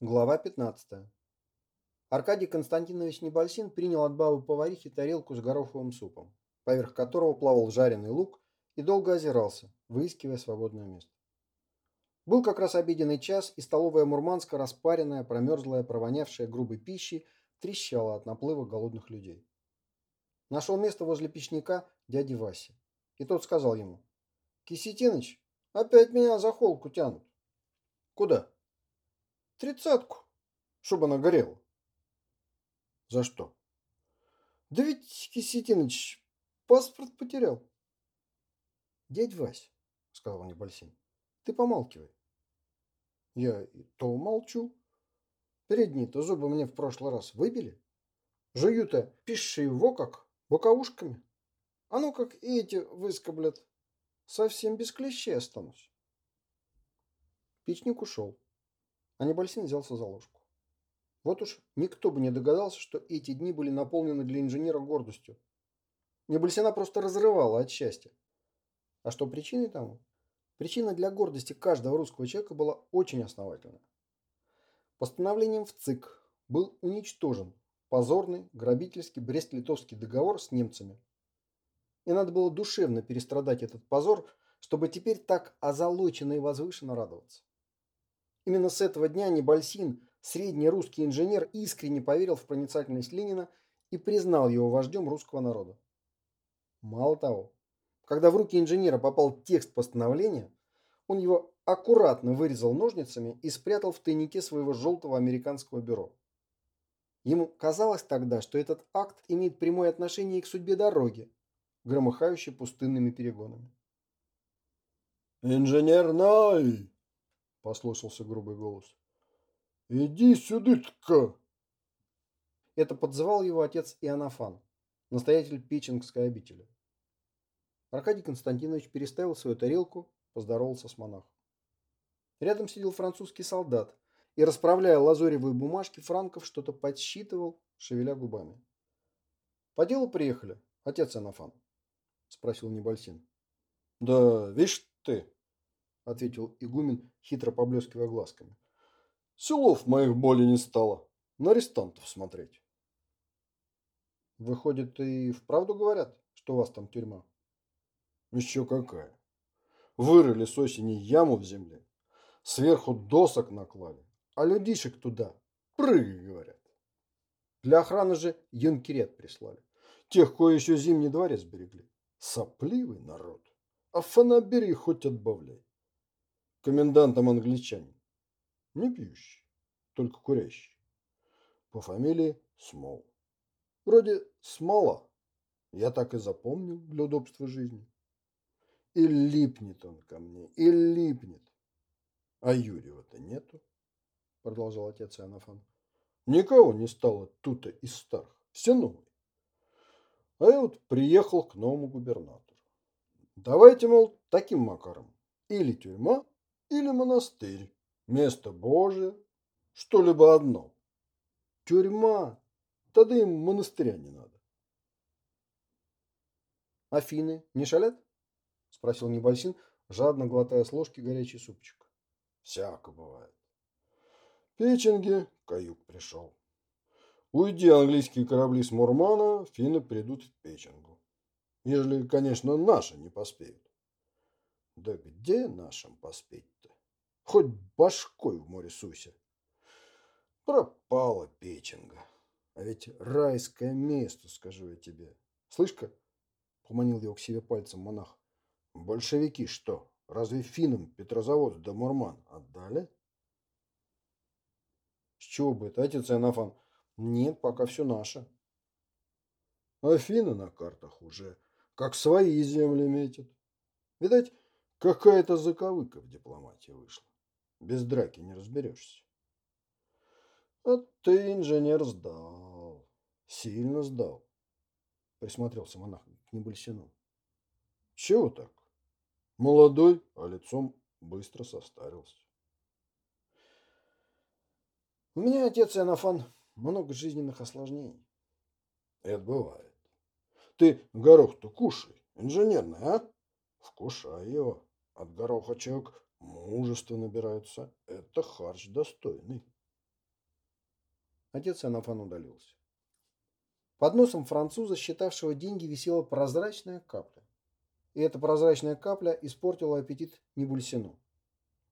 Глава 15. Аркадий Константинович Небольсин принял от бабы поварихи тарелку с гороховым супом, поверх которого плавал жареный лук и долго озирался, выискивая свободное место. Был как раз обеденный час, и столовая Мурманска, распаренная, промерзлая, провонявшая грубой пищей, трещала от наплыва голодных людей. Нашел место возле печника дяди Васи, и тот сказал ему, «Кисетиныч, опять меня за холку тянут». «Куда?» Тридцатку, чтобы она горела. За что? Да ведь, Кисетиныч, паспорт потерял. Дядь Вась, сказал Небольсин, ты помалкивай. Я то молчу. Передние-то зубы мне в прошлый раз выбили. Жую-то пиши его как боковушками. А ну как и эти выскоблят. Совсем без клещей останусь. Печник ушел а Небольсин взялся за ложку. Вот уж никто бы не догадался, что эти дни были наполнены для инженера гордостью. Небольсина просто разрывала от счастья. А что причиной тому? Причина для гордости каждого русского человека была очень основательна. Постановлением в ЦИК был уничтожен позорный грабительский Брест-Литовский договор с немцами. И надо было душевно перестрадать этот позор, чтобы теперь так озолоченно и возвышенно радоваться. Именно с этого дня Небольсин, средний русский инженер, искренне поверил в проницательность Ленина и признал его вождем русского народа. Мало того, когда в руки инженера попал текст постановления, он его аккуратно вырезал ножницами и спрятал в тайнике своего желтого американского бюро. Ему казалось тогда, что этот акт имеет прямое отношение к судьбе дороги, громыхающей пустынными перегонами. «Инженер Ной!» Послышался грубый голос. «Иди сюда-ка!» Это подзывал его отец Иоаннафан, настоятель Печенгской обители. Аркадий Константинович переставил свою тарелку, поздоровался с монахом. Рядом сидел французский солдат и, расправляя лазоревые бумажки, Франков что-то подсчитывал, шевеля губами. «По делу приехали, отец Иоаннафан?» – спросил Небольсин. «Да, видишь ты!» Ответил игумен, хитро поблескивая глазками. Селов моих боли не стало. На арестантов смотреть. Выходит, и вправду говорят, что у вас там тюрьма? Еще какая. Вырыли с осени яму в земле, сверху досок наклали, а людишек туда прыгай, говорят. Для охраны же юнкерет прислали. Тех, кое еще зимний дворец берегли. Сопливый народ. А фанабери хоть отбавляй комендантом англичанин. Не пьющий, только курящий. По фамилии Смол. Вроде Смола. Я так и запомнил для удобства жизни. И липнет он ко мне, и липнет. А Юрьева-то нету, продолжал отец Иоаннафан. Никого не стало тут из старых, все новые. А я вот приехал к новому губернатору. Давайте, мол, таким макаром. Или тюрьма, или монастырь, место Божие, что-либо одно. Тюрьма, тогда им монастыря не надо. Афины не шалят? Спросил Небольсин, жадно глотая с ложки горячий супчик. Всяко бывает. Печенге каюк пришел. Уйди английские корабли с Мурмана, финны придут в Печенгу. Ежели, конечно, наши не поспеют. Да где нашим поспеть-то? Хоть башкой в море суся. Пропала печенга. А ведь райское место, скажу я тебе. Слышь-ка, поманил его к себе пальцем монах. Большевики что, разве финнам Петрозавод да Мурман отдали? С чего бы это, отец Иоаннафан? Нет, пока все наше. Афины на картах уже, как свои земли метят. Видать, Какая-то заковыка в дипломатии вышла. Без драки не разберешься. А ты, инженер, сдал. Сильно сдал. Присмотрелся монах к Небольсину. Чего так? Молодой, а лицом быстро состарился. У меня, отец Иоаннафан, много жизненных осложнений. Это бывает. Ты горох-то кушай, инженерный, а? Вкушай его. От гороха человек мужество набирается. Это харч достойный. Отец Анафан удалился. Под носом француза, считавшего деньги, висела прозрачная капля. И эта прозрачная капля испортила аппетит Небульсину.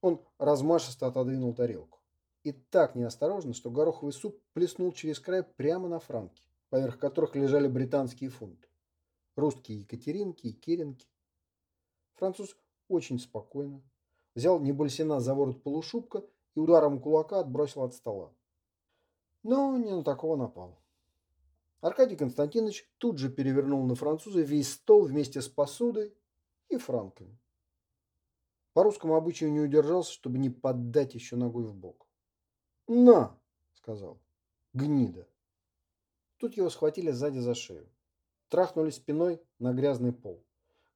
Он размашисто отодвинул тарелку. И так неосторожно, что гороховый суп плеснул через край прямо на франки, поверх которых лежали британские фунты. Русские Екатеринки и Керенки. Француз очень спокойно взял Небольсина за ворот полушубка и ударом кулака отбросил от стола. Но не на такого напал. Аркадий Константинович тут же перевернул на француза весь стол вместе с посудой и франками. По русскому обычаю не удержался, чтобы не поддать еще ногой в бок. «На!» – сказал. «Гнида!» Тут его схватили сзади за шею. Трахнули спиной на грязный пол.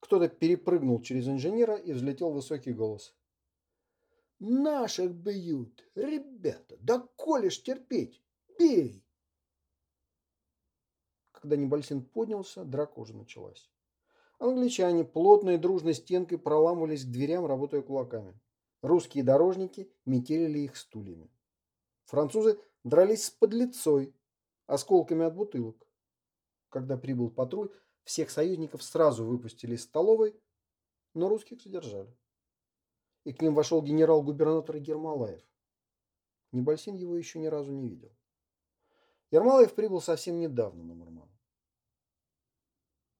Кто-то перепрыгнул через инженера и взлетел высокий голос. «Наших бьют! Ребята, да коли ж терпеть! Бей!» Когда Небольсин поднялся, драка уже началась. Англичане плотной дружной стенкой проламывались к дверям, работая кулаками. Русские дорожники метелили их стульями. Французы дрались с подлецой, осколками от бутылок. Когда прибыл патруль, всех союзников сразу выпустили из столовой, но русских задержали. И к ним вошел генерал-губернатор Ермолаев. Небольсин его еще ни разу не видел. Ермолаев прибыл совсем недавно на Мурман.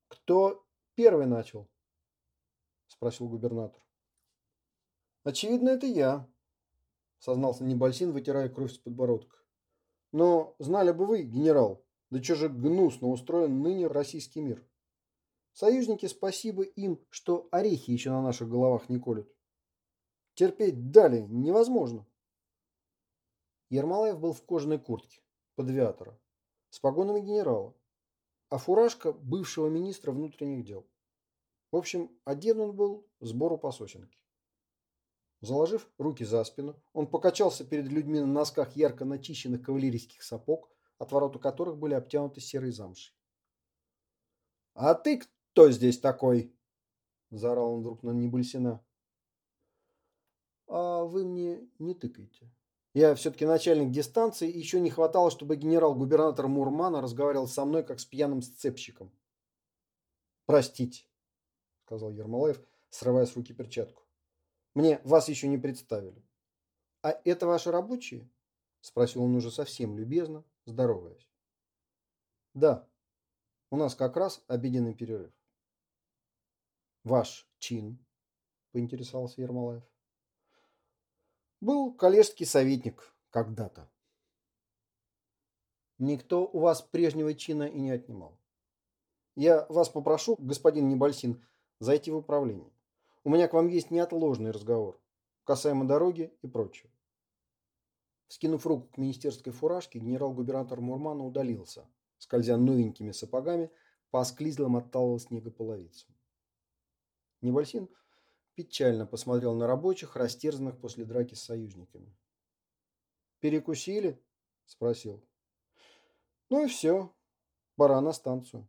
«Кто первый начал?» – спросил губернатор. «Очевидно, это я», – сознался Небольсин, вытирая кровь с подбородка. «Но знали бы вы, генерал, да что же гнусно устроен ныне российский мир. Союзники, спасибо им, что орехи еще на наших головах не колют. Терпеть далее невозможно. Ермолаев был в кожаной куртке, под авиатора, с погонами генерала, а фуражка бывшего министра внутренних дел. В общем, одет он был сбору по сосенке. Заложив руки за спину, он покачался перед людьми на носках ярко начищенных кавалерийских сапог, от ворота которых были обтянуты серой замшей. «А ты кто здесь такой?» – заорал он вдруг на Небыльсина. «А вы мне не тыкайте. Я все-таки начальник дистанции, и еще не хватало, чтобы генерал-губернатор Мурмана разговаривал со мной, как с пьяным сцепщиком». «Простите», – сказал Ермолаев, срывая с руки перчатку. «Мне вас еще не представили». «А это ваши рабочие?» – спросил он уже совсем любезно, здороваясь. «Да, у нас как раз обеденный перерыв». «Ваш чин?» – поинтересовался Ермолаев. «Был коллежский советник когда-то». «Никто у вас прежнего чина и не отнимал. Я вас попрошу, господин Небольсин, зайти в управление. У меня к вам есть неотложный разговор, касаемо дороги и прочего. Скинув руку к министерской фуражке, генерал-губернатор Мурмана удалился, скользя новенькими сапогами по осклизлым от талого снега половицам. Небольсин печально посмотрел на рабочих, растерзанных после драки с союзниками. «Перекусили?» – спросил. «Ну и все. Пора на станцию».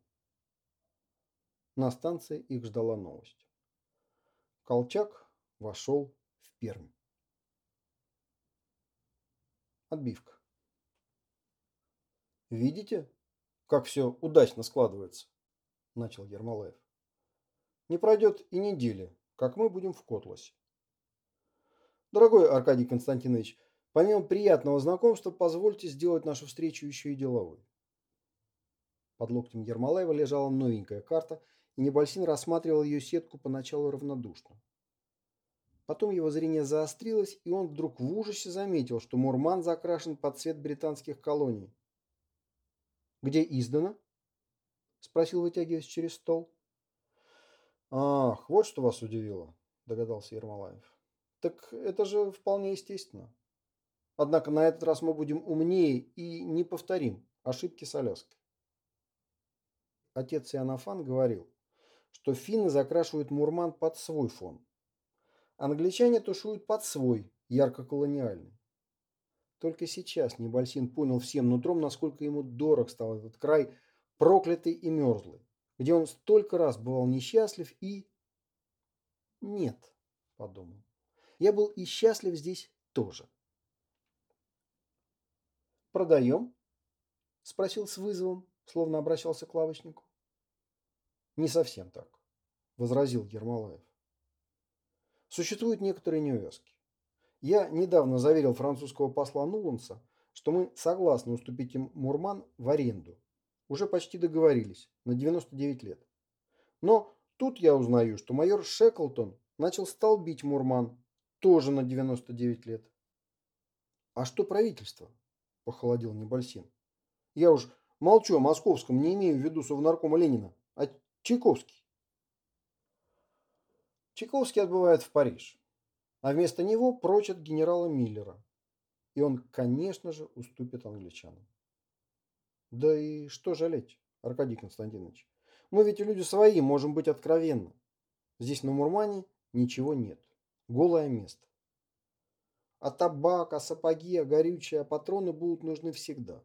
На станции их ждала новость. Колчак вошел в Пермь. Отбивка. «Видите, как все удачно складывается?» – начал Ермолаев. «Не пройдет и недели, как мы будем в Котласе. Дорогой Аркадий Константинович, помимо приятного знакомства, позвольте сделать нашу встречу еще и деловой». Под локтем Ермолаева лежала новенькая карта, и Небольсин рассматривал ее сетку поначалу равнодушно. Потом его зрение заострилось, и он вдруг в ужасе заметил, что Мурман закрашен под цвет британских колоний. «Где издано?» – спросил, вытягиваясь через стол. «Ах, вот что вас удивило», – догадался Ермолаев. «Так это же вполне естественно. Однако на этот раз мы будем умнее и не повторим ошибки с Аляской». Отец Иоаннафан говорил, что финны закрашивают Мурман под свой фон, Англичане тушуют под свой, ярко-колониальный. Только сейчас Небольсин понял всем нутром, насколько ему дорог стал этот край, проклятый и мерзлый, где он столько раз бывал несчастлив и... Нет, подумал, я был и счастлив здесь тоже. «Продаем?» Спросил с вызовом, словно обращался к лавочнику. Не совсем так, возразил Ермолаев. Существуют некоторые неувязки. Я недавно заверил французского посла Нуланса, что мы согласны уступить им Мурман в аренду. Уже почти договорились, на 99 лет. Но тут я узнаю, что майор Шеклтон начал столбить Мурман, тоже на 99 лет. А что правительство? Похолодел Небольсин. Я уж молчу о московском, не имею в виду совнаркома Ленина, а Чайковский. Чайковский отбывает в Париж, а вместо него прочат генерала Миллера. И он, конечно же, уступит англичанам. Да и что жалеть, Аркадий Константинович? Мы ведь люди свои, можем быть откровенны. Здесь на Мурмане ничего нет. Голое место. А табак, а сапоги, а горючее, а патроны будут нужны всегда.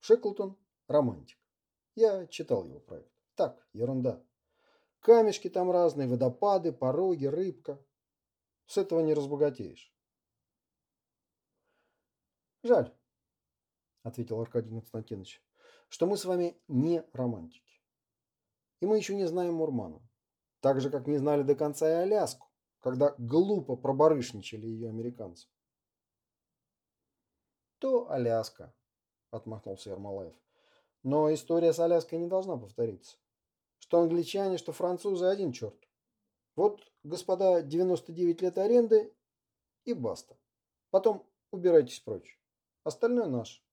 Шеклтон – романтик. Я читал его проект. Так, ерунда. Камешки там разные, водопады, пороги, рыбка. С этого не разбогатеешь. Жаль, ответил Аркадий Константинович, что мы с вами не романтики. И мы еще не знаем Мурмана. Так же, как не знали до конца и Аляску, когда глупо пробарышничали ее американцы. То Аляска, отмахнулся Ермолаев. Но история с Аляской не должна повториться. Что англичане, что французы один черт. Вот, господа, 99 лет аренды и баста. Потом убирайтесь прочь. Остальное наш.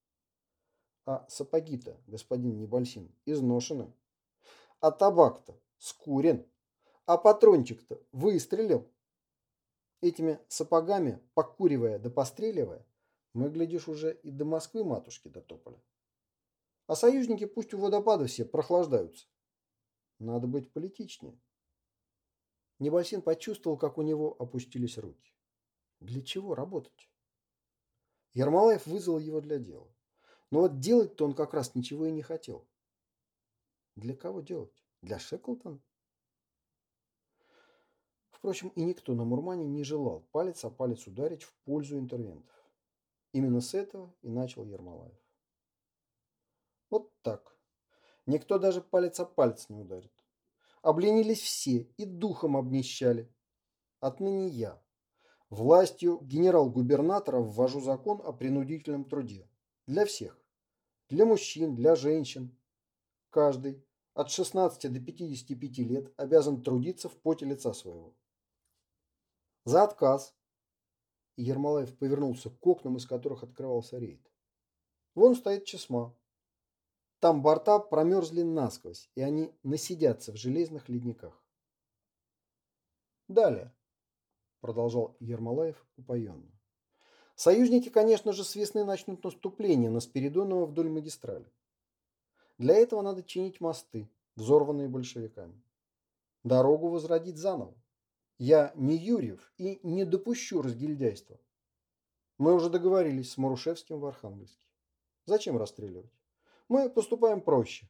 А сапоги-то, господин Небольсин, изношены. А табак-то скурен. А патрончик-то выстрелил. Этими сапогами, покуривая да постреливая, мы, глядишь, уже и до Москвы матушки дотопали. А союзники пусть у водопада все прохлаждаются. Надо быть политичнее. Небольсин почувствовал, как у него опустились руки. Для чего работать? Ермолаев вызвал его для дела. Но вот делать-то он как раз ничего и не хотел. Для кого делать? Для Шеклтона? Впрочем, и никто на Мурмане не желал палец о палец ударить в пользу интервентов. Именно с этого и начал Ермолаев. Вот так. Никто даже палец о палец не ударит. Обленились все и духом обнищали. Отныне я, властью генерал-губернатора, ввожу закон о принудительном труде. Для всех. Для мужчин, для женщин. Каждый от 16 до 55 лет обязан трудиться в поте лица своего. За отказ. И Ермолаев повернулся к окнам, из которых открывался рейд. Вон стоит чесма. Там борта промерзли насквозь, и они насидятся в железных ледниках. Далее, продолжал Ермолаев упоенно. Союзники, конечно же, с весны начнут наступление на Спиридонова вдоль магистрали. Для этого надо чинить мосты, взорванные большевиками. Дорогу возродить заново. Я не Юрьев и не допущу разгильдяйства. Мы уже договорились с Марушевским в Архангельске. Зачем расстреливать? Мы поступаем проще.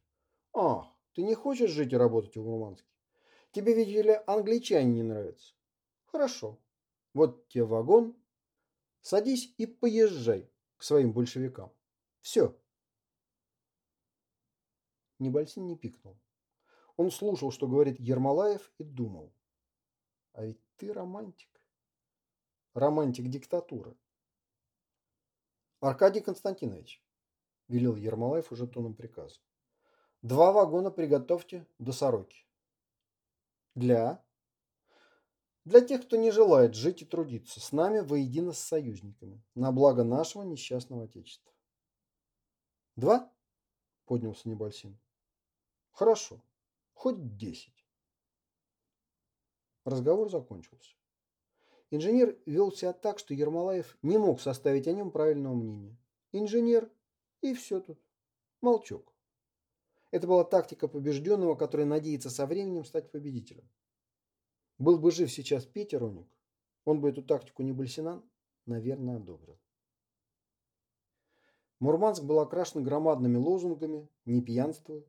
Ах, ты не хочешь жить и работать в Мурманске? Тебе, видели ли, англичане не нравятся? Хорошо. Вот тебе вагон. Садись и поезжай к своим большевикам. Все. Небольсин не пикнул. Он слушал, что говорит Ермолаев, и думал. А ведь ты романтик. Романтик диктатуры. Аркадий Константинович, велел Ермолаев уже тоном приказа. Два вагона приготовьте до сороки. Для? Для тех, кто не желает жить и трудиться с нами воедино с союзниками, на благо нашего несчастного Отечества. Два? Поднялся Небольсин. Хорошо, хоть десять. Разговор закончился. Инженер вел себя так, что Ермолаев не мог составить о нем правильного мнения. Инженер и все тут. Молчок. Это была тактика побежденного, который надеется со временем стать победителем. Был бы жив сейчас Петя Роник, он бы эту тактику Небольсина, наверное, одобрил. Мурманск был окрашен громадными лозунгами «Не пьянствуй»,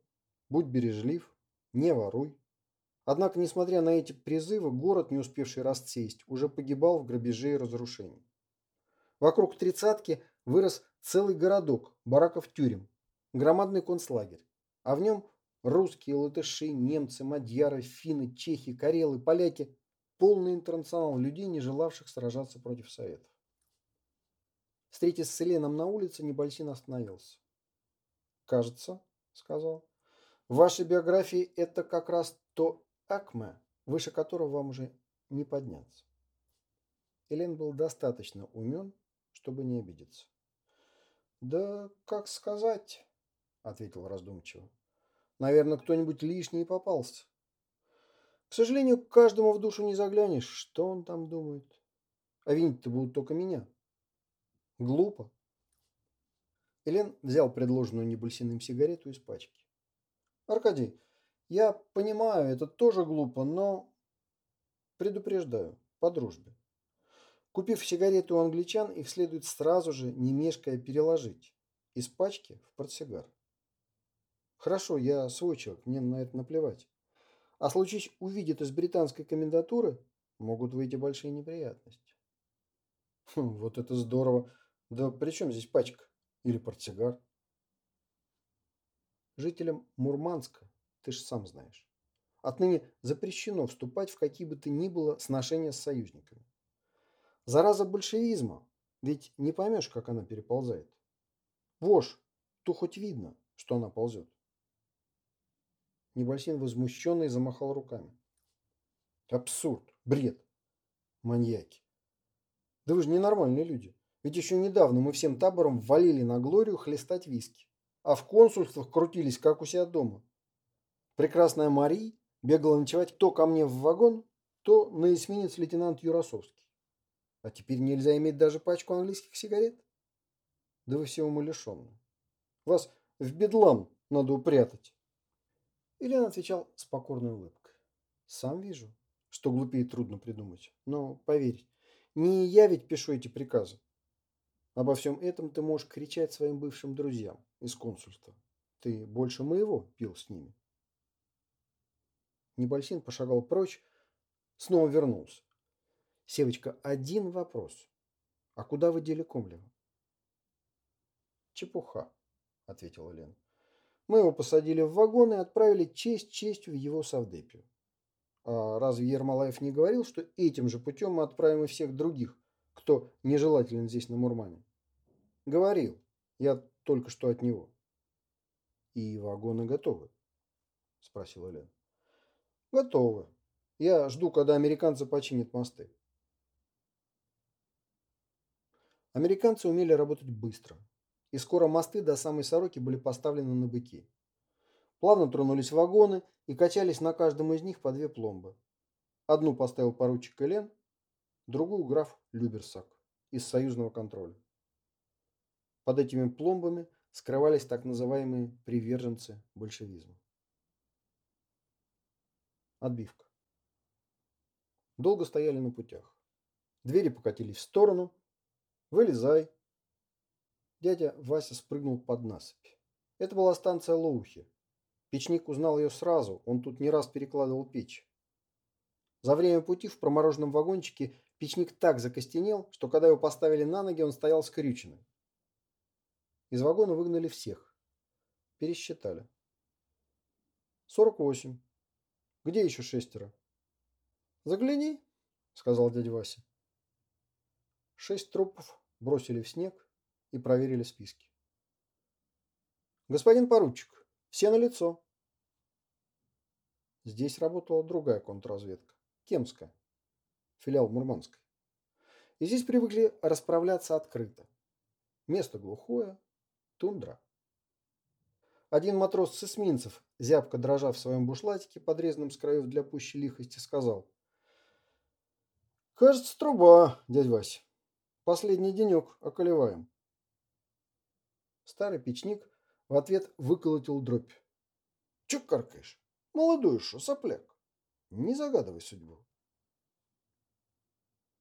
«Будь бережлив», «Не воруй», Однако, несмотря на эти призывы, город, не успевший расцесть, уже погибал в грабеже и разрушении. Вокруг тридцатки вырос целый городок, бараков тюрем, громадный концлагерь, а в нем русские, латыши, немцы, мадьяры, финны, чехи, карелы, поляки, полный интернационал людей, не желавших сражаться против Советов. Встретясь с Еленом на улице, Небольсин остановился. «Кажется, — сказал, — в вашей биографии это как раз то акме, выше которого вам уже не подняться». Елен был достаточно умен, чтобы не обидеться. «Да как сказать?» — ответил раздумчиво. «Наверное, кто-нибудь лишний попался. К сожалению, каждому в душу не заглянешь, что он там думает. А винить-то будут только меня. Глупо». Элен взял предложенную Небульсиным сигарету из пачки. «Аркадий, я понимаю, это тоже глупо, но предупреждаю, по дружбе. Купив сигареты у англичан, их следует сразу же, не мешкая, переложить из пачки в портсигар. Хорошо, я свой человек, мне на это наплевать. А случись увидит из британской комендатуры, могут выйти большие неприятности. Хм, вот это здорово. Да при чем здесь пачка? Или портсигар? Жителям Мурманска, ты же сам знаешь, отныне запрещено вступать в какие бы то ни было сношения с союзниками. Зараза большевизма, ведь не поймешь, как она переползает. Вож, то хоть видно, что она ползет. Небольсин возмущенный замахал руками. Абсурд, бред, маньяки. Да вы же ненормальные люди. Ведь еще недавно мы всем табором валили на Глорию хлестать виски, а в консульствах крутились, как у себя дома. Прекрасная Мария бегала ночевать то ко мне в вагон, то на эсминец лейтенант Юросовский. А теперь нельзя иметь даже пачку английских сигарет? Да вы все умалишенные. Вас в бедлам надо упрятать. Ильян отвечал с покорной улыбкой. Сам вижу, что глупее трудно придумать. Но поверь, не я ведь пишу эти приказы. Обо всем этом ты можешь кричать своим бывшим друзьям из консульства. Ты больше моего пил с ними. Небольсин пошагал прочь, снова вернулся. Севочка, один вопрос. А куда вы дели Комлева? Чепуха, ответила Лена. Мы его посадили в вагон и отправили честь честью в его Савдепию. А разве Ермолаев не говорил, что этим же путем мы отправим и всех других, кто нежелателен здесь на Мурмане? Говорил. Я только что от него. И вагоны готовы? Спросила Лена. Готовы. Я жду, когда американцы починят мосты. Американцы умели работать быстро, и скоро мосты до самой Сороки были поставлены на быки. Плавно тронулись вагоны и качались на каждом из них по две пломбы. Одну поставил поручик Элен, другую граф Люберсак из союзного контроля. Под этими пломбами скрывались так называемые приверженцы большевизма. Отбивка. Долго стояли на путях. Двери покатились в сторону, Вылезай. Дядя Вася спрыгнул под насыпь. Это была станция Лоухи. Печник узнал ее сразу, он тут не раз перекладывал печь. За время пути в промороженном вагончике печник так закостенел, что когда его поставили на ноги, он стоял скрюченный. Из вагона выгнали всех. Пересчитали. Сорок восемь. Где еще шестеро? Загляни, сказал дядя Вася. Шесть трупов бросили в снег и проверили списки. Господин поручик, все на лицо. Здесь работала другая контрразведка, Кемская, филиал Мурманской. И здесь привыкли расправляться открыто. Место глухое, тундра. Один матрос с эсминцев, зябко дрожа в своем бушлатике, подрезанном с краев для пущей лихости, сказал. «Кажется, труба, дядь Вась. Последний денек околеваем. Старый печник в ответ выколотил дробь. Че каркаешь? Молодой шо, сопляк. Не загадывай судьбу.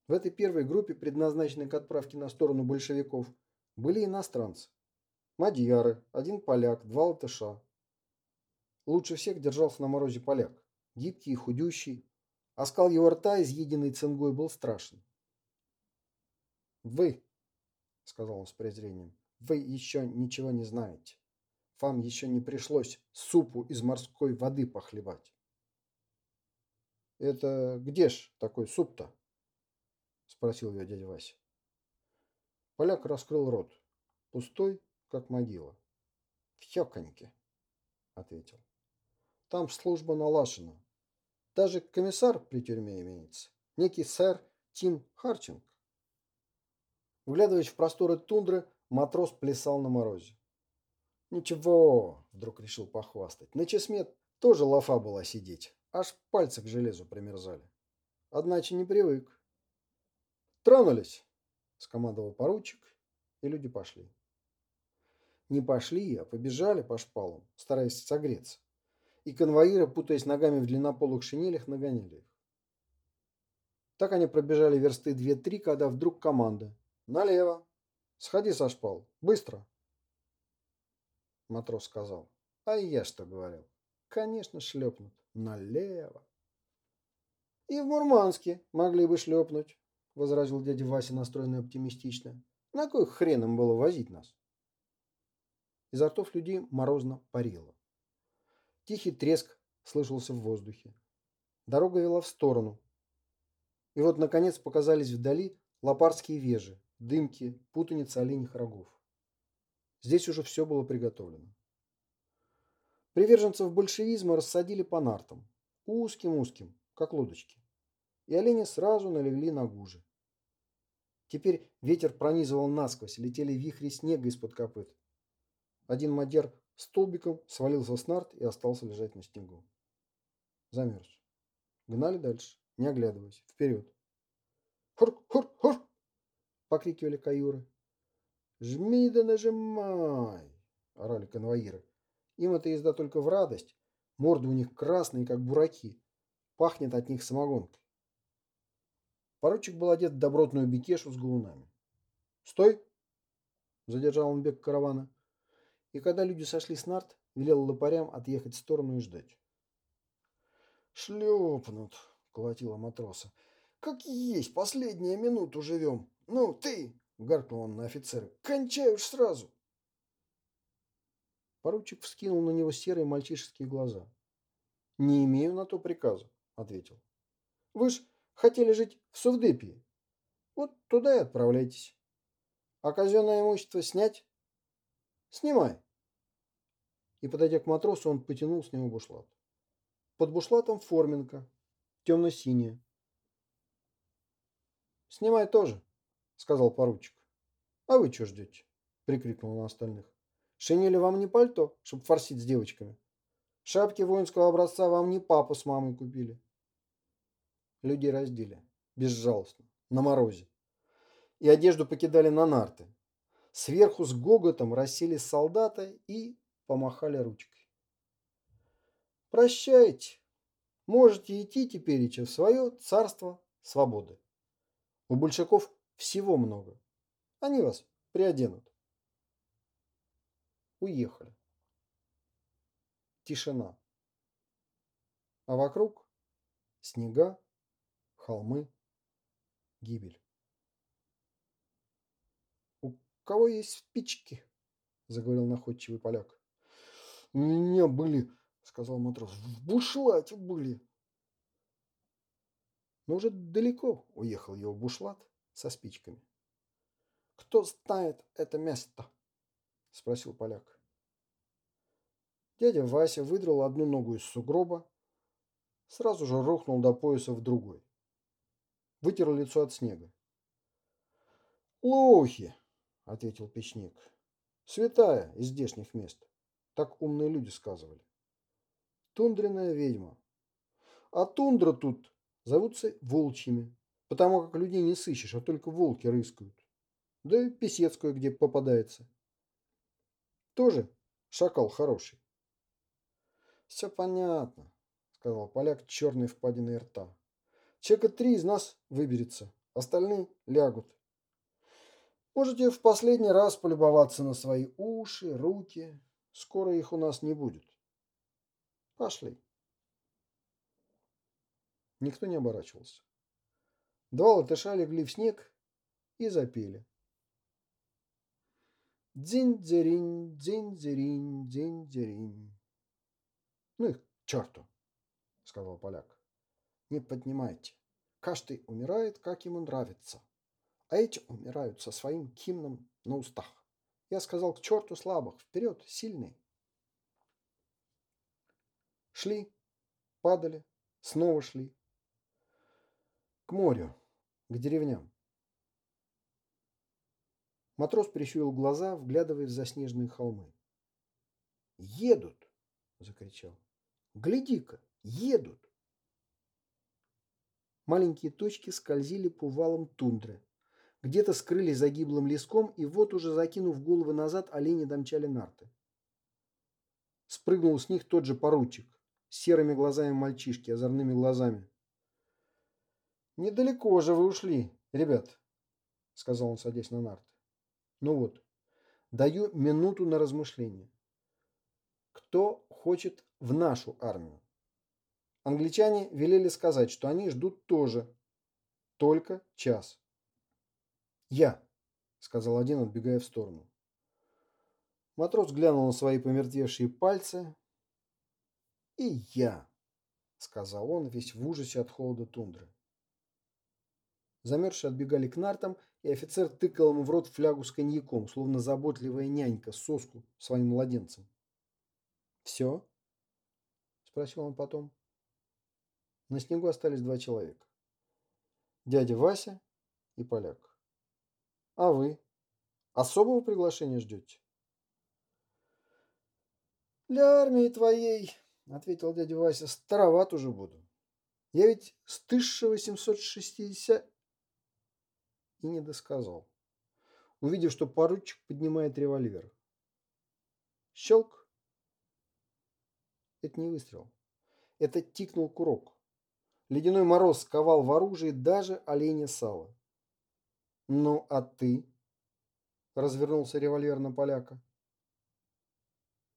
В этой первой группе, предназначенной к отправке на сторону большевиков, были иностранцы. Мадьяры, один поляк, два латыша. Лучше всех держался на морозе поляк. Гибкий и худющий. Оскал его рта, изъеденный цингой, был страшен. «Вы», — сказал он с презрением, Вы еще ничего не знаете. Вам еще не пришлось супу из морской воды похлебать. Это где ж такой суп-то? Спросил ее дядя Вася. Поляк раскрыл рот, пустой, как могила. В Хёконьке, ответил. Там служба налажена. Даже комиссар при тюрьме имеется. Некий сэр Тим Харчинг. Вглядываясь в просторы тундры, матрос плясал на морозе. Ничего, вдруг решил похвастать. На чесмет тоже лафа была сидеть. Аж пальцы к железу примерзали. Одначе не привык. Тронулись, скомандовал поручик, и люди пошли. Не пошли, а побежали по шпалам, стараясь согреться. И конвоиры, путаясь ногами в длиннополых шинелях, нагоняли их. Так они пробежали версты две-три, когда вдруг команда. «Налево! Сходи со шпал! Быстро!» Матрос сказал. «А я что говорил? Конечно, шлепнут. Налево!» «И в Мурманске могли бы шлепнуть», — возразил дядя Вася, настроенный оптимистично. «На кой хрен им было возить нас?» Изо ртов людей морозно парило. Тихий треск слышался в воздухе. Дорога вела в сторону. И вот, наконец, показались вдали лопарские вежи, дымки, путаница оленьих рогов. Здесь уже все было приготовлено. Приверженцев большевизма рассадили по нартам, узким-узким, как лодочки, и олени сразу налегли на гужи. Теперь ветер пронизывал насквозь, летели вихри снега из-под копыт. Один мадьяр столбиком свалился с нарт и остался лежать на снегу. Замерз. Гнали дальше, не оглядываясь, вперед. «Хур-хур-хур!» — покрикивали каюры. «Жми да нажимай!» — орали конвоиры. Им эта езда только в радость. Морды у них красные, как бураки. Пахнет от них самогонкой. Поручик был одет в добротную бикешу с галунами. «Стой!» — задержал он бег каравана и когда люди сошли с нарт, велел лопарям отъехать в сторону и ждать. «Шлепнут!» — колотила матроса. «Как есть, последняя минуту живем! Ну, ты!» — гаркнул он на офицера. «Кончай уж сразу!» Поручик вскинул на него серые мальчишеские глаза. «Не имею на то приказа», — ответил. «Вы ж хотели жить в Сувдепии. Вот туда и отправляйтесь. А казенное имущество снять Снимай. И, подойдя к матросу, он потянул с него бушлат. Под бушлатом форминка, темно-синяя. «Снимай тоже», — сказал поручик. «А вы что ждете?» — прикрикнул на остальных. «Шинели вам не пальто, чтобы форсить с девочками? Шапки воинского образца вам не папа с мамой купили?» Люди раздели, безжалостно, на морозе. И одежду покидали на нарты, Сверху с гоготом расселись солдаты и помахали ручкой. Прощайте. Можете идти теперь в свое царство свободы. У большаков всего много. Они вас приоденут. Уехали. Тишина. А вокруг снега, холмы, гибель кого есть спички?» – заговорил находчивый поляк. «У меня были», – сказал матрос, – «в бушлате были». Но уже далеко уехал его бушлат со спичками. «Кто знает это место?» – спросил поляк. Дядя Вася выдрал одну ногу из сугроба, сразу же рухнул до пояса в другой. Вытер лицо от снега. «Лохи!» ответил печник. Святая из здешних мест. Так умные люди сказывали. Тундренная ведьма. А тундра тут зовутся волчьими, потому как людей не сыщешь, а только волки рыскают. Да и писец кое-где попадается. Тоже шакал хороший. Все понятно, сказал поляк черной впадиной рта. Человека три из нас выберется, остальные лягут. Можете в последний раз полюбоваться на свои уши, руки. Скоро их у нас не будет. Пошли. Никто не оборачивался. Два латыша легли в снег и запели. Дзинь-дзеринь, дзинь-дзеринь, дзинь-дзеринь. Ну их к черту, сказал поляк. Не поднимайте. Каждый умирает, как ему нравится. А эти умирают со своим кимном на устах. Я сказал к черту слабых, вперед, сильный. Шли, падали, снова шли. К морю, к деревням. Матрос прищурил глаза, вглядываясь в заснеженные холмы. «Едут!» – закричал. «Гляди-ка, едут!» Маленькие точки скользили по валам тундры. Где-то скрылись за гиблым леском, и вот уже закинув головы назад, олени домчали нарты. Спрыгнул с них тот же поручик, серыми глазами мальчишки, озорными глазами. «Недалеко же вы ушли, ребят», — сказал он, садясь на нарты. «Ну вот, даю минуту на размышление. Кто хочет в нашу армию?» Англичане велели сказать, что они ждут тоже. Только час. «Я», — сказал один, отбегая в сторону. Матрос глянул на свои помертвевшие пальцы. «И я», — сказал он, весь в ужасе от холода тундры. Замерзшие отбегали к нартам, и офицер тыкал ему в рот флягу с коньяком, словно заботливая нянька соску своим младенцем. «Все?» – спросил он потом. На снегу остались два человека. Дядя Вася и поляк. А вы? Особого приглашения ждете? Для армии твоей, ответил дядя Вася, староват уже буду. Я ведь с 1860 и не досказал, увидев, что поручик поднимает револьвер. Щелк. Это не выстрел. Это тикнул курок. Ледяной мороз сковал в оружии даже оленя сало. «Ну, а ты?» – развернулся револьвер на поляка.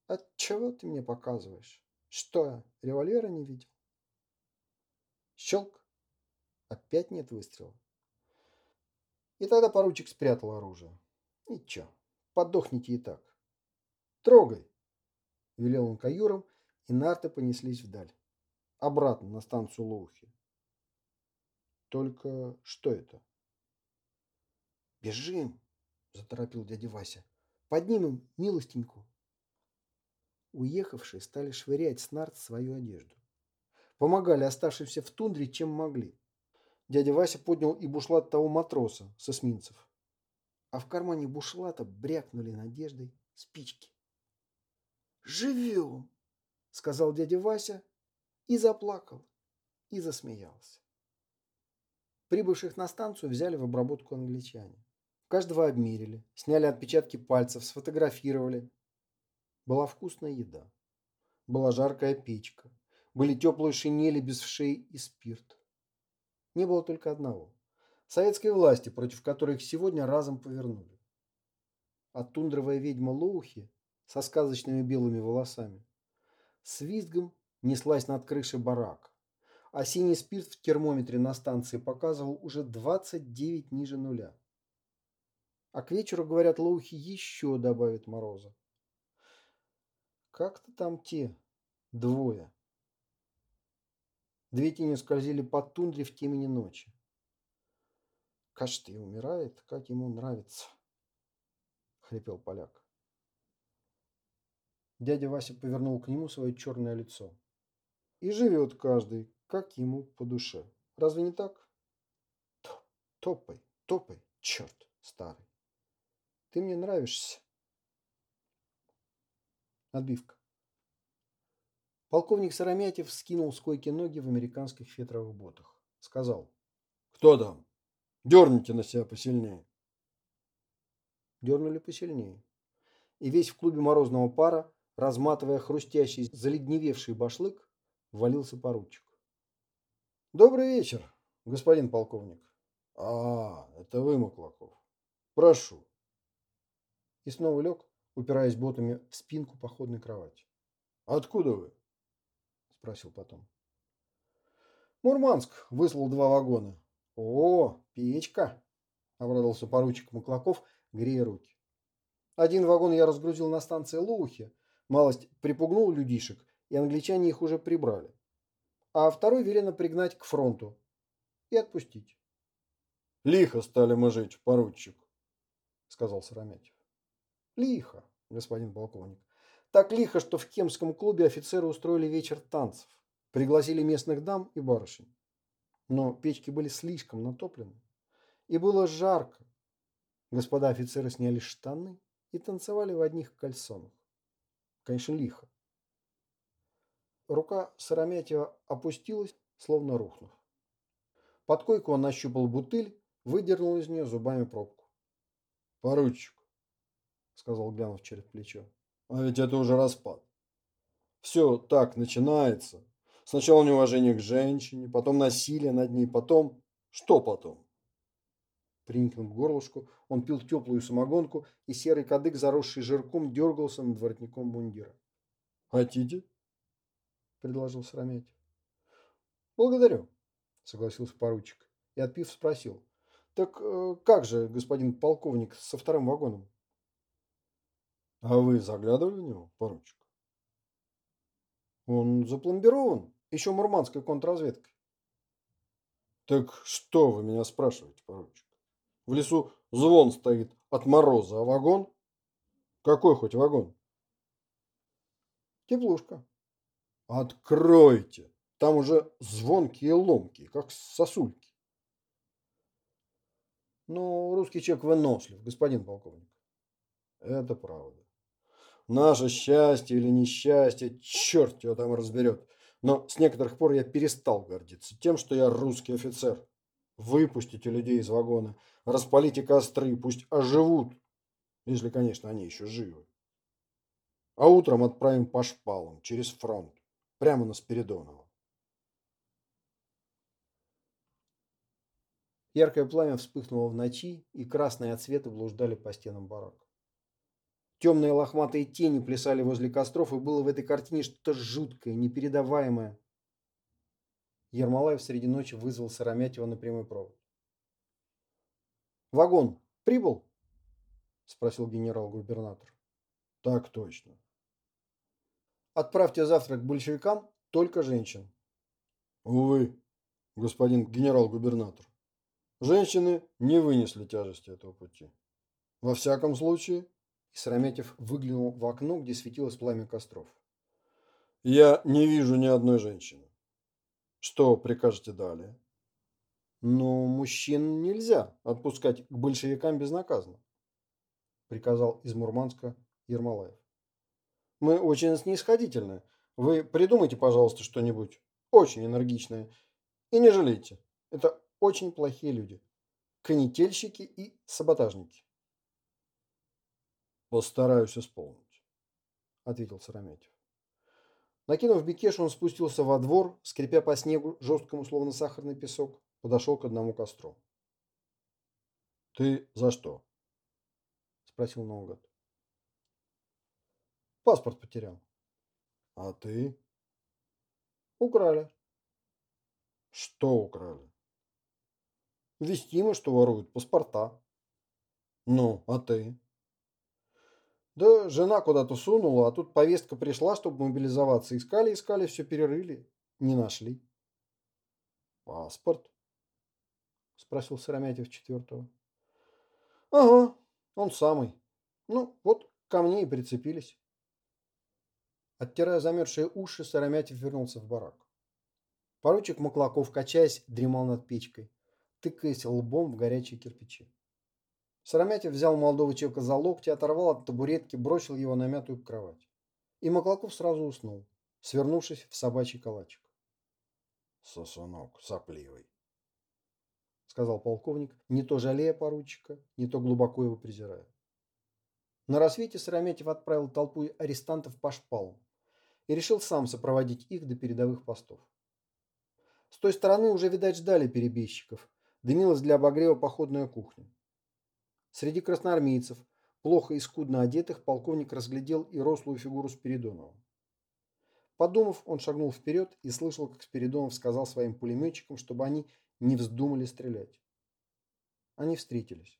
«Отчего ты мне показываешь? Что, револьвера не видел?» Щелк. Опять нет выстрела. И тогда поручик спрятал оружие. Ничего, подохните и так. «Трогай!» – велел он каюром, и нарты понеслись вдаль обратно на станцию Лоухи. Только что это? «Бежим!» – заторопил дядя Вася. «Поднимем милостеньку!» Уехавшие стали швырять с нарт свою одежду. Помогали оставшимся в тундре, чем могли. Дядя Вася поднял и бушлат того матроса с эсминцев. А в кармане бушлата брякнули надеждой спички. «Живем!» – сказал дядя Вася и заплакал, и засмеялся. Прибывших на станцию взяли в обработку англичане. Каждого обмерили, сняли отпечатки пальцев, сфотографировали. Была вкусная еда. Была жаркая печка. Были теплые шинели без вшей и спирт. Не было только одного. Советской власти, против которой их сегодня разом повернули. А тундровая ведьма Лоухи со сказочными белыми волосами с визгом неслась над крышей барак, а синий спирт в термометре на станции показывал уже 29 ниже нуля. А к вечеру, говорят, лоухи еще добавят мороза. Как-то там те двое. Две тени скользили по тундре в темени ночи. И умирает, как ему нравится, хрипел поляк. Дядя Вася повернул к нему свое черное лицо. И живет каждый, как ему по душе. Разве не так? Топай, топай, черт старый. Ты мне нравишься. Отбивка. Полковник Сарамятев скинул с койки ноги в американских фетровых ботах. Сказал. Кто там? Дерните на себя посильнее. Дернули посильнее. И весь в клубе морозного пара, разматывая хрустящий заледневевший башлык, ввалился поручик. Добрый вечер, господин полковник. А, это вы, Маклаков. Прошу. И снова лег, упираясь ботами в спинку походной кровати. Откуда вы? Спросил потом. Мурманск выслал два вагона. О, печка! Обрадовался поручик Маклаков, грея руки. Один вагон я разгрузил на станции Лухи, малость припугнул людишек, и англичане их уже прибрали. А второй велено пригнать к фронту и отпустить. Лихо стали мы жить, поручик, сказал Сыромятев. Лихо, господин полковник. Так лихо, что в Кемском клубе офицеры устроили вечер танцев. Пригласили местных дам и барышень. Но печки были слишком натоплены. И было жарко. Господа офицеры сняли штаны и танцевали в одних кальсонах. Конечно, лихо. Рука Сыромятьева опустилась, словно рухнув. Под койку он нащупал бутыль, выдернул из нее зубами пробку. «Поручик», — сказал, глянув через плечо, — «а ведь это уже распад. Все так начинается. Сначала неуважение к женщине, потом насилие над ней, потом... Что потом? Приникнув к горлышку, он пил теплую самогонку, и серый кадык, заросший жирком, дергался над воротником мундира. «Хотите?» – предложил Сыромятьев. «Благодарю», – согласился поручик и, отпив, спросил. «Так э, как же, господин полковник, со вторым вагоном?» «А вы заглядывали в него, поручик?» «Он запломбирован, еще мурманской контрразведкой». «Так что вы меня спрашиваете, поручик?» В лесу звон стоит от мороза, а вагон? Какой хоть вагон? Теплушка. Откройте. Там уже звонкие ломкие, как сосульки. Ну, русский человек вынослив, господин полковник. Это правда. Наше счастье или несчастье, черт его там разберет. Но с некоторых пор я перестал гордиться тем, что я русский офицер. Выпустите людей из вагона, распалите костры, пусть оживут, если, конечно, они еще живы. А утром отправим по шпалам через фронт, прямо на Спиридонова. Яркое пламя вспыхнуло в ночи, и красные отсветы блуждали по стенам барака. Темные лохматые тени плясали возле костров, и было в этой картине что-то жуткое, непередаваемое. Ермолаев среди ночи вызвал Сыромятьева на прямой провод. «Вагон прибыл?» – спросил генерал-губернатор. «Так точно». «Отправьте завтра к большевикам только женщин». «Увы, господин генерал-губернатор, женщины не вынесли тяжести этого пути. Во всяком случае...» И Сыромятьев выглянул в окно, где светилось пламя костров. «Я не вижу ни одной женщины. Что прикажете далее? Но мужчин нельзя отпускать к большевикам безнаказанно, приказал из Мурманска Ермолаев. Мы очень снисходительны. Вы придумайте, пожалуйста, что-нибудь очень энергичное. И не жалейте. Это очень плохие люди. Канительщики и саботажники. Постараюсь исполнить, ответил Сыромятьев. Накинув бикеш, он спустился во двор, скрипя по снегу жесткому, словно сахарный песок, подошел к одному костру. «Ты за что?» – спросил наугад. «Паспорт потерял». «А ты?» «Украли». «Что украли?» «Вестимо, что воруют паспорта». «Ну, а ты?» Да жена куда-то сунула, а тут повестка пришла, чтобы мобилизоваться. Искали, искали, все перерыли. Не нашли. Паспорт? Спросил Сыромятев четвертого. Ага, он самый. Ну, вот ко мне и прицепились. Оттирая замерзшие уши, Сыромятев вернулся в барак. Поручик Маклаков, качаясь, дремал над печкой, тыкаясь лбом в горячие кирпичи. Сыромятев взял молодого человека за локти, оторвал от табуретки, бросил его на мятую кровать. И Маклаков сразу уснул, свернувшись в собачий калачик. «Сосунок сопливый», — сказал полковник, не то жалея поручика, не то глубоко его презирая. На рассвете Сыромятев отправил толпу арестантов по шпалам и решил сам сопроводить их до передовых постов. С той стороны уже, видать, ждали перебежчиков. Дымилась для обогрева походная кухня. Среди красноармейцев, плохо и скудно одетых, полковник разглядел и рослую фигуру Спиридонова. Подумав, он шагнул вперед и слышал, как Спиридонов сказал своим пулеметчикам, чтобы они не вздумали стрелять. Они встретились.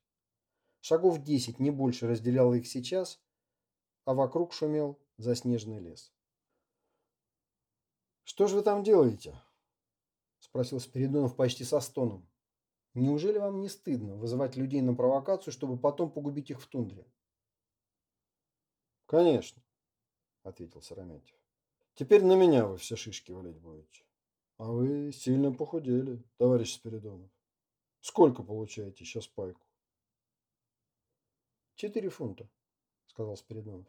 Шагов десять, не больше, разделяло их сейчас, а вокруг шумел заснеженный лес. «Что же вы там делаете?» – спросил Спиридонов почти со стоном. «Неужели вам не стыдно вызывать людей на провокацию, чтобы потом погубить их в тундре?» «Конечно», – ответил Сарамятьев. «Теперь на меня вы все шишки валить будете. А вы сильно похудели, товарищ Спиридонов. Сколько получаете сейчас пайку?» «Четыре фунта», – сказал Спиридонов.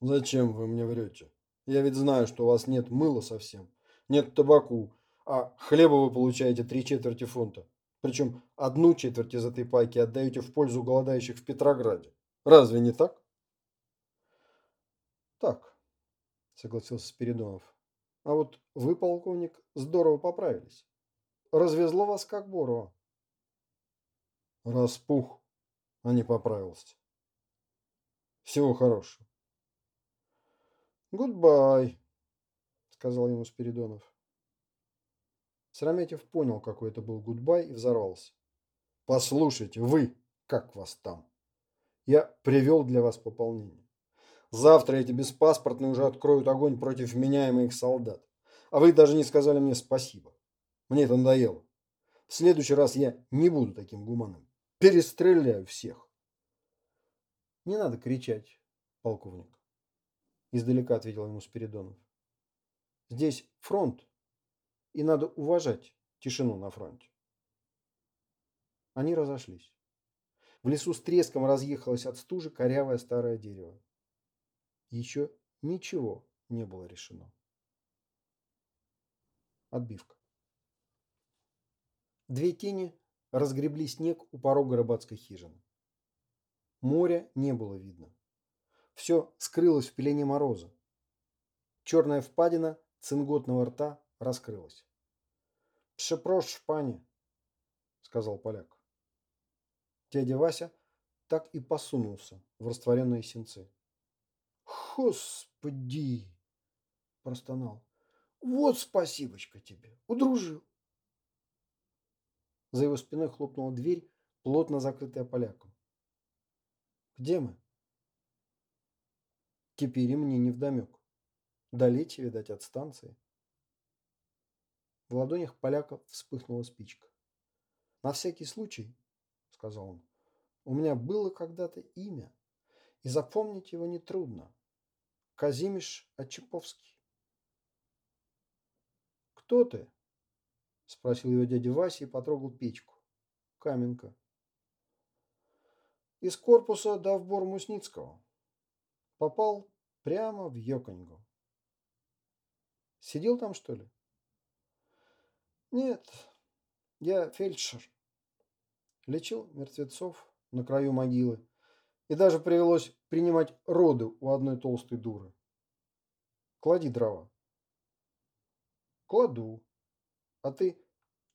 «Зачем вы мне врете? Я ведь знаю, что у вас нет мыла совсем, нет табаку, а хлеба вы получаете три четверти фунта. Причем одну четверть из этой пайки отдаете в пользу голодающих в Петрограде. Разве не так?» «Так», – согласился Спиридонов. «А вот вы, полковник, здорово поправились. Развезло вас как Борова». «Распух, а не поправился. Всего хорошего». «Goodbye», – сказал ему Спиридонов. Сраметьев понял, какой это был goodbye, и взорвался. «Послушайте, вы, как вас там? Я привел для вас пополнение. Завтра эти беспаспортные уже откроют огонь против меня и моих солдат. А вы даже не сказали мне спасибо. Мне это надоело. В следующий раз я не буду таким гуманным. Перестреляю всех. Не надо кричать, полковник. Издалека ответил ему Спиридонов. Здесь фронт, и надо уважать тишину на фронте. Они разошлись. В лесу с треском разъехалось от стужи корявое старое дерево. Еще ничего не было решено. Отбивка. Две тени разгребли снег у порога рыбацкой хижины. Моря не было видно. Все скрылось в пелене мороза. Черная впадина цинготного рта раскрылась. «Пшепрош, пани», — сказал поляк. Дядя Вася так и посунулся в растворенные сенцы. «Господи!» – простонал. «Вот спасибочка тебе, удружил!» За его спиной хлопнула дверь, плотно закрытая поляком. «Где мы?» Теперь и мне невдомек. Далече, видать, от станции. В ладонях поляка вспыхнула спичка. «На всякий случай», — сказал он, — «у меня было когда-то имя, и запомнить его нетрудно. Казимиш Очаповский. «Кто ты?» – спросил его дядя Вася и потрогал печку. Каменка. Из корпуса Давбор Мусницкого. Попал прямо в Йоконьгу. Сидел там, что ли? Нет, я фельдшер. Лечил мертвецов на краю могилы. И даже привелось принимать роды у одной толстой дуры. Клади дрова. Кладу. А ты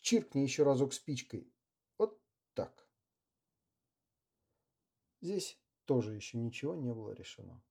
чиркни еще разок спичкой. Вот так. Здесь тоже еще ничего не было решено.